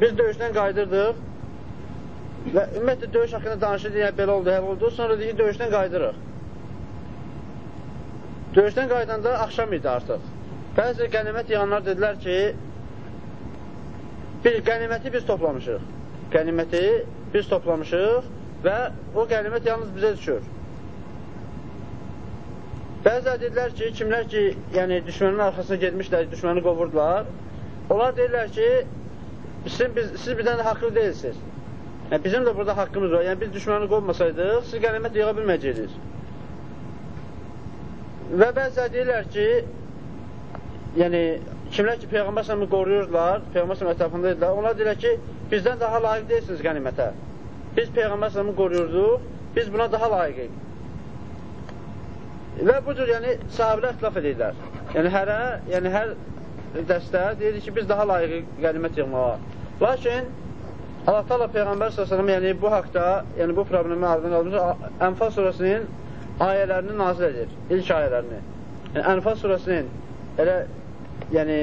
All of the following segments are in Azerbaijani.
Biz döyüşdən qayıdırdıq və ümumiyyətlə döyüş haqqında danışır, yəni belə oldu, həl oldu. Sonra deyir, döyüşdən qayıdırıq. Döyüşdən qayıdanda axşam idi artıq. Bəzi qənimət yığanlar dedilər ki, bir qəniməti biz toplamışıq. Qəniməti biz toplamışıq və o qənimət yalnız bizə düşür. Bəzilər dedilər ki, kimlər ki, yəni düşmənin arxasına getmişlər, düşməni qovurdular, onlar deyirlər ki, sizin, biz, siz bizdən də haqlı deyilsiniz. Yəni, bizim də burada haqqımız var. Yəni, biz düşməni qovmasaydıq, siz qənimət yığa bilməyəcəksiniz. Və bəzilər deyirlər ki, yəni, kimlər ki, Peyğəmbər səhəmi qoruyurdular, Peyğəmbər səhəmi ətrafında dedilər, onlar deyirlər ki, bizdən daha layiq deyilsiniz qənimətə. Biz Peyğəmbər səhəmi qoruyurduq, biz buna daha layiqik. Və bu cür, yəni, sahabilər ixtilaf edirlər. Yəni, hərə, yəni, hər dəstə deyir ki, biz daha layiq qənimət yığmağa. Lakin, Allah Taala Peyğəmbər s.ə.v yəni bu haqda, yəni bu problemi ardından almış, Ənfal surəsinin ayələrini nazil edir, ilk ayələrini. Yəni, Ənfal surəsinin elə, yəni,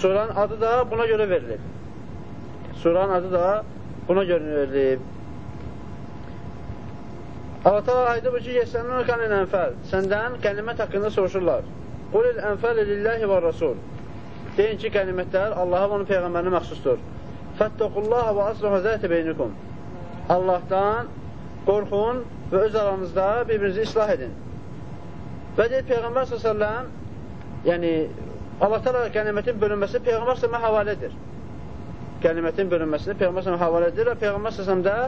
suranın adı da buna görə verilib. Suranın adı da buna görə verilib. Allah təala ayda bu ki, yəsənun kanil ənfəl. Səndən qənimət haqqında soruşurlar. Qulil ənfəl lillahi və rasul. Deyin ki, qənimətlər Allaha və onun Peyğəmbərinə məxsusdur. Fəttəqullaha və asluha zətə beynikum. Allahdan qorxun və öz aranızda bir-birinizi islah edin. Və deyir Peyğəmbər s.ə.v yəni Allah təala qənimətin bölünməsi Peyğəmbər s.ə.və havalədir. Qənimətin bölünməsini Peyğəmbər s.ə.və havalədir və Peyğəmbər s.ə.v də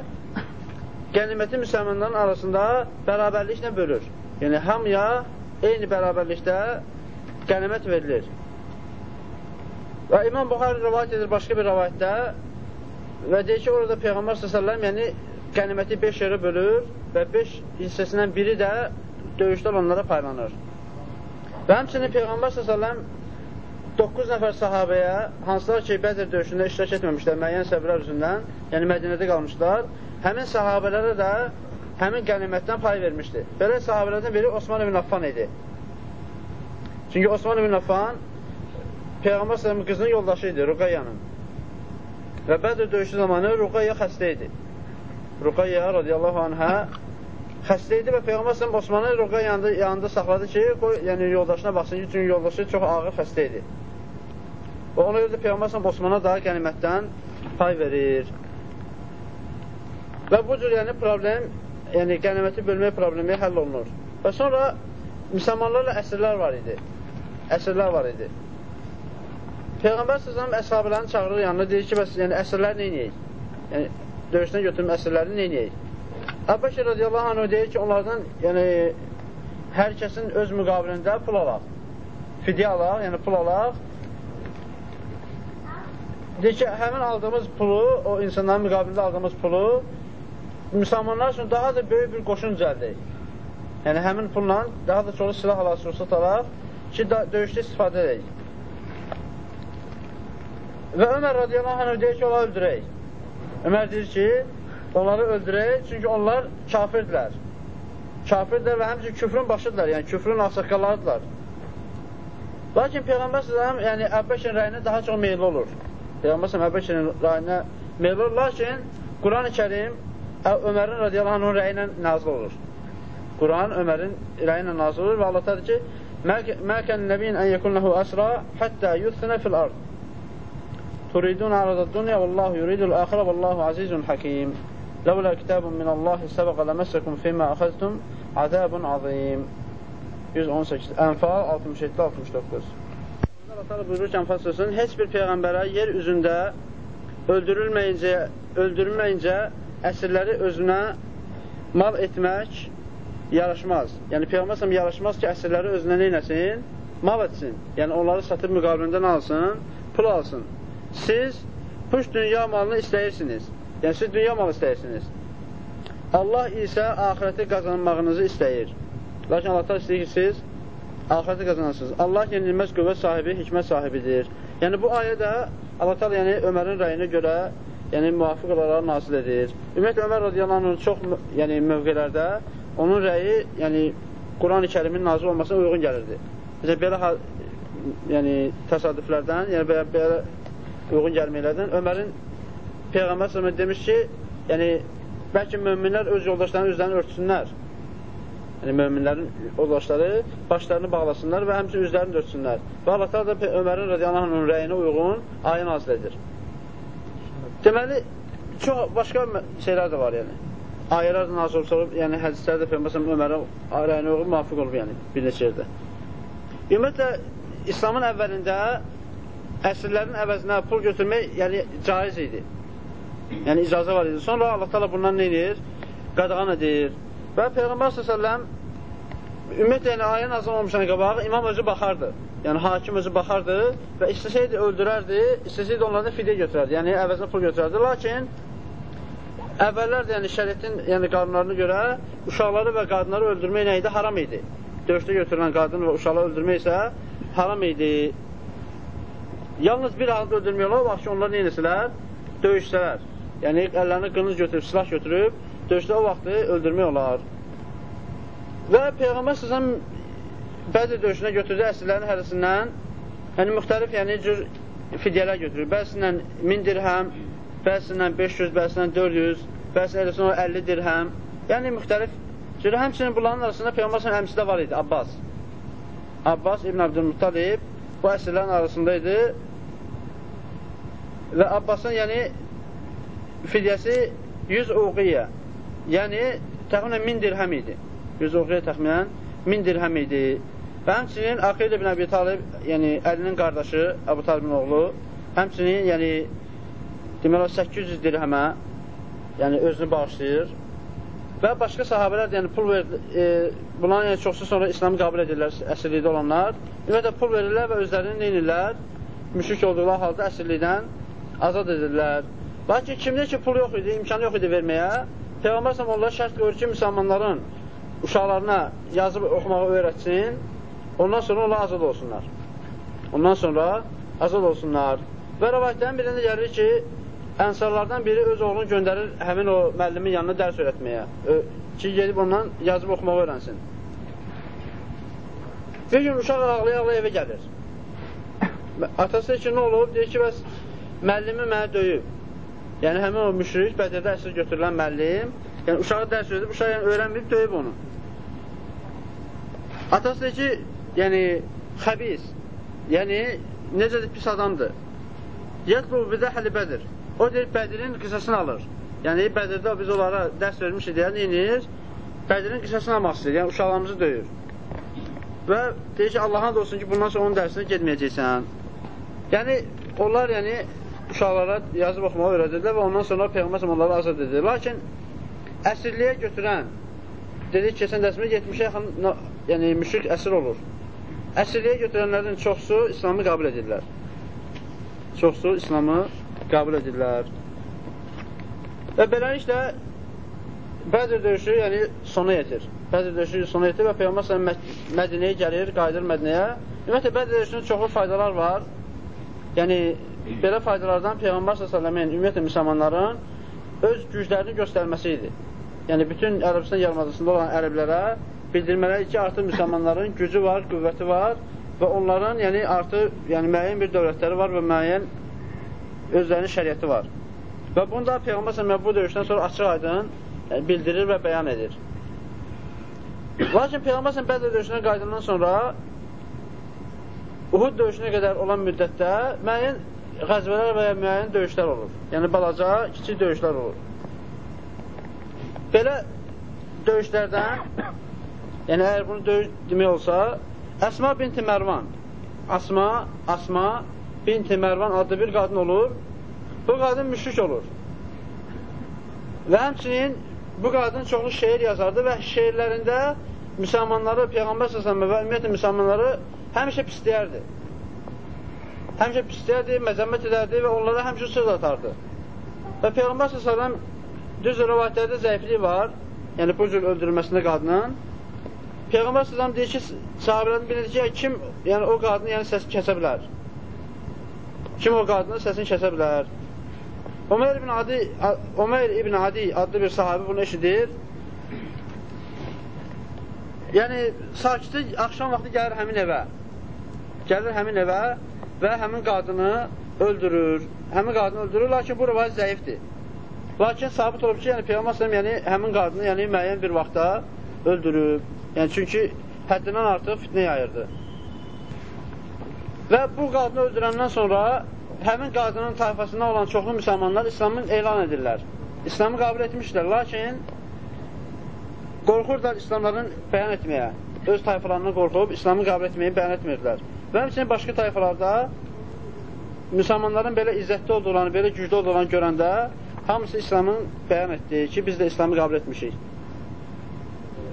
qəniməti müsəlmanların arasında bərabərliklə bölür. Yəni, hamıya eyni bərabərlikdə qənimət verilir. Və İmam Buxarı rivayət edir başqa bir rivayətdə və deyir ki, orada Peyğəmbər s.ə.v yəni qəniməti 5 yerə bölür və 5 hissəsindən biri də döyüşdə onlara paylanır. Və həmçinin Peyğəmbər s.ə.v 9 nəfər sahabəyə, hansılar ki, Bədir döyüşündə iştirak etməmişlər müəyyən səbəblər üzündən, yəni Mədinədə qalmışlar, həmin sahabələrə də həmin qənimətdən pay vermişdi. Belə sahabələrdən biri Osman ibn Affan idi. Çünki Osman ibn Affan Peyğəmbər s.ə.v qızının yoldaşı idi, Ruqayyanın. Və Bədir döyüşü zamanı Ruqayya xəstə idi. Ruqayya radiyallahu anhə xəstə idi və Peyğəmbər s.ə.v Osmanı Ruqayya yanında, yanında saxladı ki, qoy, yəni yoldaşına baxsın ki, çünki yoldaşı çox ağır xəstə idi. Və ona görə də Peyğəmbər s.ə.v Osmana daha qənimətdən pay verir. Və bu cür yəni problem, yəni qəniməti bölmək problemi həll olunur. Və sonra müsəlmanlarla əsrlər var idi. Əsrlər var idi. Peyğəmbər səsələm əshabələrini çağırır yanına, deyir ki, bəs yəni əsrləri neynəyək? Yəni, döyüşdən götürüm əsrləri neynəyək? Əbbəşir radiyallahu anh deyir ki, onlardan yəni, hər kəsin öz müqabilində pul alaq. Fidyə alaq, yəni pul alaq. Deyir ki, həmin aldığımız pulu, o insanların müqabilində aldığımız pulu müsəlmanlar üçün daha da böyük bir qoşun düzəldək. Yəni, həmin pulla daha da çoxlu silah alaq, sursat alaq ki, döyüşdə istifadə edək. Və Ömər radiyallahu anh deyir ki, onları öldürək. Ömər deyir ki, onları öldürək, çünki onlar kafirdirlər. Kafirdirlər və həmçin küfrün başıdırlar, yəni küfrün asıqqalarıdırlar. Lakin Peyğəmbər səsələm, yəni Əbbəşin rəyinə daha çox meyilli olur. Peyğəmbər səsələm Əbbəşin rəyinə meyilli olur, lakin Quran-ı Kərim Ömərin radiyallahu anhın rəyi ilə nazil olur. Quran Ömərin rəyi ilə nazil olur və Allah tədir ki, Mə kən nəbiyin ən yekun ləhu əsra həttə yuthənə fil ard. Turidun aradad dünya vallahu yuridul əxirə vallahu azizun hakim. Ləvlə kitabun minallahi səbəqə ləməssəkum fimə əxəztum azəbun azim. 118. Ənfal 67-69. Allah təala buyurur ki, Ənfal surəsinin heç bir peyğəmbərə yer üzündə öldürülməyincə, öldürülməyincə əsrləri özünə mal etmək yaraşmaz. Yəni, Peyğəmbər yaraşmaz ki, əsrləri özünə neynəsin? Mal etsin. Yəni, onları satıb müqabilində alsın? Pul alsın. Siz bu dünya malını istəyirsiniz. Yəni, siz dünya malı istəyirsiniz. Allah isə ahirəti qazanmağınızı istəyir. Lakin Allah istəyir ki, siz ahirəti qazanırsınız. Allah yenilməz qüvvət sahibi, hikmət sahibidir. Yəni, bu ayə də Allah yəni, Ömərin rəyinə görə yəni müvafiq olaraq nazil edir. Ümumiyyətlə, Ömər radiyallahu anh çox yəni, mövqelərdə onun rəyi yəni, Quran-ı kərimin nazil olmasına uyğun gəlirdi. Məsələn, belə yəni, təsadüflərdən, yəni belə, belə uyğun gəlməklərdən Ömərin Peyğəmbər s.ə.v demiş ki, yəni, bəlkə möminlər öz yoldaşlarının üzlərini örtsünlər. Yəni, möminlərin yoldaşları başlarını bağlasınlar və həmçin üzlərini örtsünlər. Və Allah da Ömərin radiyallahu rəyinə uyğun ayə nazil edir. Deməli, çox başqa şeylər də var, yəni. Ayələr də nazil olub, yəni hədislər də Peyğəmbər Ömərin rəyinə uyğun müvafiq olub, yəni, bir neçə yerdə. Ümumiyyətlə, İslamın əvvəlində əsrlərin əvəzinə pul götürmək yəni, caiz idi. Yəni, icazə var idi. Sonra Allah tala bundan nə edir? Qadağan edir. Və Peyğəmbər s.ə.v ümumiyyətlə, yəni, ayə nazım olmuşan qabağı imam özü baxardı. Yəni, hakim özü baxardı və istəsəydi öldürərdi, istəsəydi onlardan fidyə götürərdi. Yəni, əvəzinə pul götürərdi. Lakin, əvvəllər də yəni, şəriyyətin yəni, qanunlarına görə uşaqları və qadınları öldürmək nə idi? Haram idi. Döyüşdə götürülən qadın və uşaqları öldürmək isə haram idi. Yalnız bir halda öldürmək olar, vaxt ki, onlar neynəsələr? Döyüşsələr. Yəni, əllərini qınız götürüb, silah götürüb, döyüşdə o vaxtı öldürmək olar. Və Peyğəmbər səsəm bəzi döyüşünə götürdü əsrlərin hərəsindən, yəni müxtəlif, yəni cür fidyələr götürür. Bəzisindən 1000 dirhəm, bəzisindən 500, bəzisindən 400, bəzisindən 50 dirhəm. Yəni müxtəlif cür. Həmçinin bunların arasında Peyğəmbər səsəm əmsi də var idi, Abbas. Abbas İbn Abdülmuttalib bu əsrlərin arasında idi və Abbasın yəni fidyəsi 100 uğiyyə, yəni təxminən 1000 dirhəm idi. 100 uğiyyə təxminən 1000 dirhəm idi. Və həmçinin Aqil ibn Əbi Talib, yəni əlinin qardaşı, Əbu Talibin oğlu, həmçinin yəni deməli 800 dirhəmə yəni özünü bağışlayır. Və başqa sahabələr yəni pul verir, e, bunların yəni çoxsu sonra İslamı qəbul edirlər, əsirlikdə olanlar. Ümumiyyətlə pul verirlər və özlərini neynirlər? Müşrik olduqları halda əsirlikdən azad edirlər. Lakin kimdə ki, pul yox idi, imkanı yox idi verməyə, Peyğəmbər səhəm onlara şərt qoyur ki, müsəlmanların uşaqlarına yazıb oxumağı öyrətsin, ondan sonra onlar azad olsunlar. Ondan sonra azad olsunlar. Və rəvayətlərin birində gəlir ki, ənsarlardan biri öz oğlunu göndərir həmin o müəllimin yanına dərs öyrətməyə. Ki, gedib ondan yazıb oxumağı öyrənsin. Bir gün uşaq ağlaya-ağlaya evə gəlir. Atası ki, nə olub? Deyir ki, bəs müəllimi mənə döyüb. Yəni, həmin o müşrik, bədirdə əsir götürülən müəllim, yəni uşağı dərs öyrədib, uşaq yəni, öyrənməyib, döyüb onu. Atası deyir ki, yəni, xəbis, yəni, necədir pis adamdır. Yətbu bidəhəli bədir. O deyir, bədirin qisasını alır. Yəni, bədirdə biz onlara dərs vermişik deyən, neyinir? Bədirin qisasını almaq istəyir, yəni uşaqlarımızı döyür. Və deyir ki, Allahın da olsun ki, bundan sonra onun dərsinə getməyəcəksən. Yəni, onlar yəni uşaqlara yazıb oxumağı öyrədirlər və ondan sonra Peyğəmbər onları azad edir. Lakin əsirliyə götürən, dedik keçən dərsində 70-ə yaxın yəni, müşrik əsir olur. Əsirliyə götürənlərin çoxsu İslamı qəbul edirlər. Çoxsu İslamı qəbul edirlər. Və beləliklə Bəzir döyüşü yəni sona yetir. Bəzir döyüşü sona yetir və Peyğəmbər Mədinəyə gəlir, qayıdır Mədinəyə. Ümumiyyətlə Bəzir döyüşünün çoxlu faydalar var. Yəni belə faydalardan Peyğəmbər s.ə.v-in ümumiyyətlə müsəlmanların öz güclərini göstərməsi idi. Yəni, bütün Ərəbistan yarımadasında olan ərəblərə bildirmələri ki, artıq müsəlmanların gücü var, qüvvəti var və onların yəni, artıq yəni, müəyyən bir dövlətləri var və müəyyən özlərinin şəriəti var. Və bunu da Peyğəmbər s.ə.v bu döyüşdən sonra açıq aydın yəni, bildirir və bəyan edir. Lakin Peyğəmbər s.ə.v Bədr döyüşündən qaydandan sonra Uhud döyüşünə qədər olan müddətdə müəyyən qəzbələr və ya müəyyən döyüşlər olur. Yəni, balaca, kiçik döyüşlər olur. Belə döyüşlərdən, yəni əgər bunu döyüş demək olsa, Əsma binti Mərvan, Asma, Asma binti Mərvan adlı bir qadın olur. Bu qadın müşrik olur. Və həmçinin bu qadın çoxlu şeir yazardı və şeirlərində müsəlmanları, Peyğəmbər səsəmə və ümumiyyətlə müsəlmanları həmişə pisləyərdi həmişə pisləyərdi, məzəmmət edərdi və onlara həmişə söz atardı. Və Peyğəmbər s.ə.v düz rəvayətlərdə zəiflik var, yəni bu cür öldürülməsində qadının. Peyğəmbər s.ə.v deyir ki, sahabələrdən bilir ki, kim yəni, o qadını yəni, səsini kəsə bilər? Kim o qadının səsini kəsə bilər? Ömer ibn Adi, Ömer ibn Adi adlı bir sahabi bunu eşidir. Yəni, sakitə axşam vaxtı gəlir həmin evə. Gəlir həmin evə və həmin qadını öldürür. həmin qadını öldürür, lakin bu rivayət zəifdir. Lakin sabit olub ki, yəni Peyğəmbər sallam yəni həmin qadını yəni müəyyən bir vaxtda öldürüb. Yəni çünki həddindən artıq fitnə yayırdı. Və bu qadını öldürəndən sonra həmin qadının tayfasında olan çoxlu müsəlmanlar İslamı elan edirlər. İslamı qəbul etmişlər, lakin qorxurlar İslamların bəyan etməyə. Öz tayfalarından qorxub İslamı qəbul etməyi bəyan etmirdilər. Və həmçinin başqa tayfalarda müsəlmanların belə izzətli olduğunu, belə güclü olduğunu görəndə hamısı İslamın bəyan etdi ki, biz də İslamı qəbul etmişik.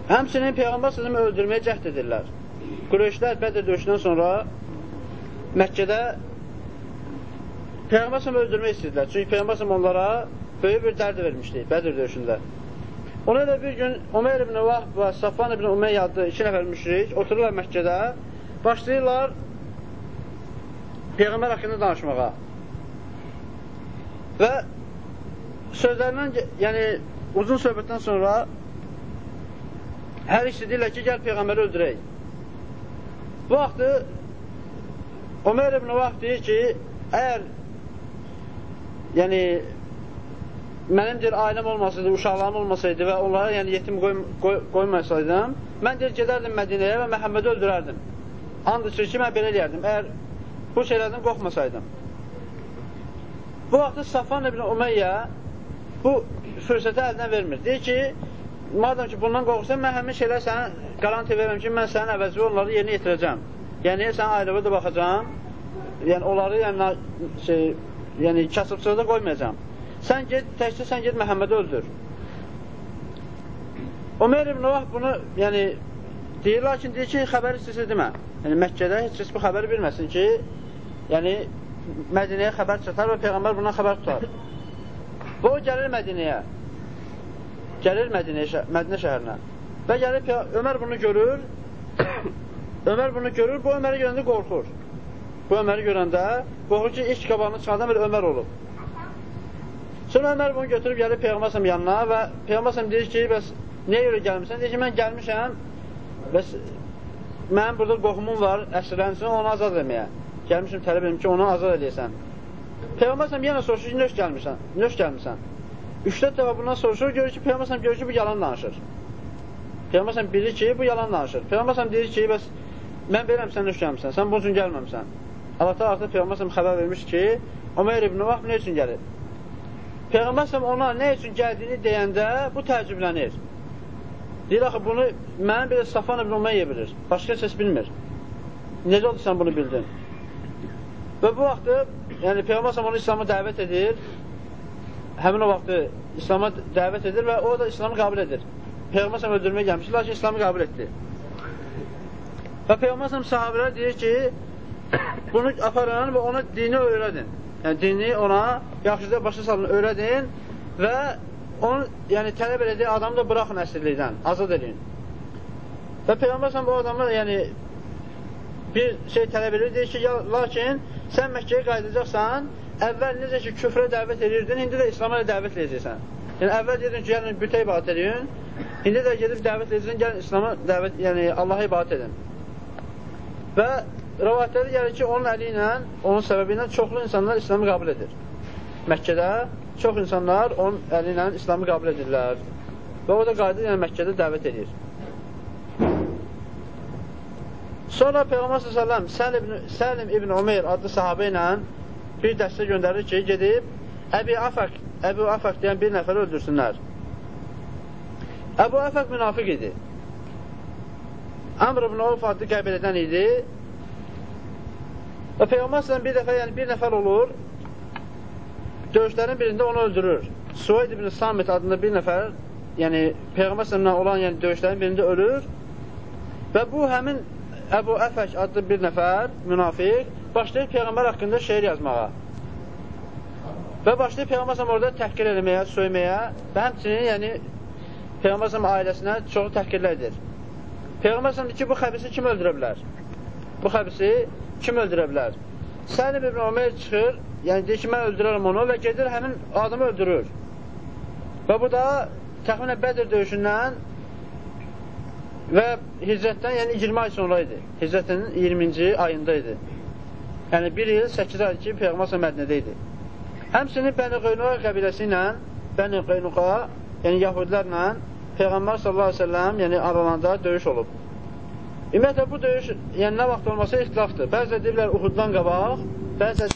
Həmçinin Peyğəmbər sözümü öldürməyə cəhd edirlər. Qureyşlər Bədir döyüşündən sonra Məkkədə Peyğəmbər sözümü öldürmək istədilər. Çünki Peyğəmbər onlara böyük bir dərd vermişdi Bədir döyüşündə. Ona da bir gün Ömer ibn Vahb və Safvan ibn Umeyyə adlı iki nəfər müşrik otururlar Məkkədə, başlayırlar Peyğəmbər haqqında danışmağa. Və sözlərindən, yəni uzun söhbətdən sonra hər ikisi deyirlər ki, gəl Peyğəmbəri öldürək. Bu vaxtı Ömer ibn Vahb deyir ki, əgər yəni mənim deyir, ailəm olmasaydı, uşaqlarım olmasaydı və onlara yəni yetim qoy, qoy, qoymasaydım, mən deyir, gedərdim Mədinəyə və Məhəmmədi öldürərdim. And içir ki, mən belə eləyərdim. Əgər bu şeylərdən qorxmasaydım. Bu vaxtda Safan ibn Umeyyə bu fürsəti əldən vermir. Deyir ki, madəm ki, bundan qorxursan, mən həmin şeylər sənə qaranti verirəm ki, mən sənin əvəzli onları yerinə yetirəcəm. Yəni, sən ailəvə də baxacam, yəni onları yəni, şey, yəni kasıbçılıqda qoymayacam. Sən get, təkcə sən get Məhəmmədi öldür. Ömer ibn Vahb bunu, yəni, deyir, lakin deyir ki, xəbəri sizə demə. Yəni, Məkkədə heç kəs bu xəbəri bilməsin ki, yəni Mədinəyə xəbər çatar və Peyğəmbər bundan xəbər tutar. Və o gəlir Mədinəyə. Gəlir Mədinəyə, Mədinə şəhərinə. Və gəlir Ömər bunu görür. Ömər bunu görür, bu Öməri görəndə qorxur. Bu Öməri görəndə qorxur ki, ilk qabağını çıxardan bir Ömər olub. Sonra Ömər bunu götürüb gəlir Peyğəmbər yanına və Peyğəmbər deyir ki, bəs niyə görə gəlmirsən? Deyir ki, mən gəlmişəm, bəs mənim burada qohumum var, əsrlənsin, onu azad etməyə gəlmişim tələb edim ki, onu azad edəsən. Peyğəmbər səhəm yenə soruşur ki, nöş gəlmirsən, nöş gəlmirsən. Üçdə dəfə bundan soruşur, görür ki, Peyğəmbər səhəm görür ki, bu yalan danışır. Peyğəmbər səhəm bilir ki, bu yalan danışır. Peyğəmbər səhəm deyir ki, bəs mən beləm sən nöş gəlmirsən, sən bunun üçün gəlməmsən. Allah da artıq Peyğəmbər səhəm xəbər vermiş ki, Ömər ibn Vahb nə üçün gəlir? Peyğəmbər səhəm ona nə üçün gəldiyini deyəndə bu təəccüblənir. Deyir, axı, bunu mənim bir Safan ibn Umeyyə bilir. Başqa səs bilmir. Necə oldu sən bunu bildin? Və bu vaxtı, yəni Peyğəmbər onu İslam'a dəvət edir. Həmin o vaxtı İslam'a dəvət edir və o da İslamı qəbul edir. Peyğəmbər öldürməyə gəlmiş, lakin İslamı qəbul etdi. Və Peyğəmbər sahabələr deyir ki, bunu aparın və ona dini öyrədin. Yəni dini ona yaxşıca başa salın, öyrədin və onu yəni tələb elədiyi adamı da buraxın əsirlikdən, azad edin. Və Peyğəmbər bu adamlar yəni bir şey tələb edir, deyir ki, ya, lakin sən Məkkəyə qayıdacaqsan, əvvəl necə ki, küfrə dəvət edirdin, indi də İslama dəvət edəcəksən. Yəni, əvvəl dedin ki, gəlin bütə ibadət edin, indi də gedib dəvət edəcəksən, gəlin İslama dəvət, yəni Allaha ibadət edin. Və rəvayətlərdə gəlir ki, onun əli ilə, onun səbəbi ilə çoxlu insanlar İslamı qəbul edir. Məkkədə çox insanlar onun əli ilə İslamı qəbul edirlər. Və o da qayıdır, yəni Məkkədə dəvət edir. Sonra Peyğəmbər s.ə.v Səlim, Səlim ibn Umeyr adlı sahabə ilə bir dəstə göndərir ki, gedib Əbi Afaq, Əbu Afaq deyən bir nəfər öldürsünlər. Əbu Afaq münafiq idi. Amr ibn Avf adlı qəbilədən idi. Və Peyğəmbər s.ə.v bir dəfə, yəni bir nəfər olur, döyüşlərin birində onu öldürür. Suayd ibn Samit adında bir nəfər, yəni Peyğəmbər s.ə.v olan yəni, döyüşlərin birində ölür və bu həmin Əbu Əfək adlı bir nəfər, münafiq, başlayır Peyğəmbər haqqında şeir yazmağa. Və başlayır Peyğəmbər orada təhqir eləməyə, söyməyə və həmçinin yəni, Peyğəmbər ailəsinə çoxu təhqirlər edir. Peyğəmbər deyir ki, bu xəbisi kim öldürə bilər? Bu xəbisi kim öldürə bilər? Səlim ibn Ömer çıxır, yəni deyir ki, mən öldürərəm onu və gedir həmin adamı öldürür. Və bu da təxminən Bədir döyüşündən və hicrətdən, yəni 20 ay sonra idi. Hicrətin 20-ci ayında idi. Yəni 1 il 8 ay ki, Peyğəmbər Mədinədə idi. Həmsinin Bəni Qeynuqa qəbiləsi ilə, Bəni Qeynuqa, yəni yahudilərlə Peyğəmbər sallallahu aleyhi ve sellem, yəni aralarında döyüş olub. Ümumiyyətlə, bu döyüş, yəni nə vaxt olmasa ixtilafdır. Bəzə deyirlər Uhuddan qabaq, bəzə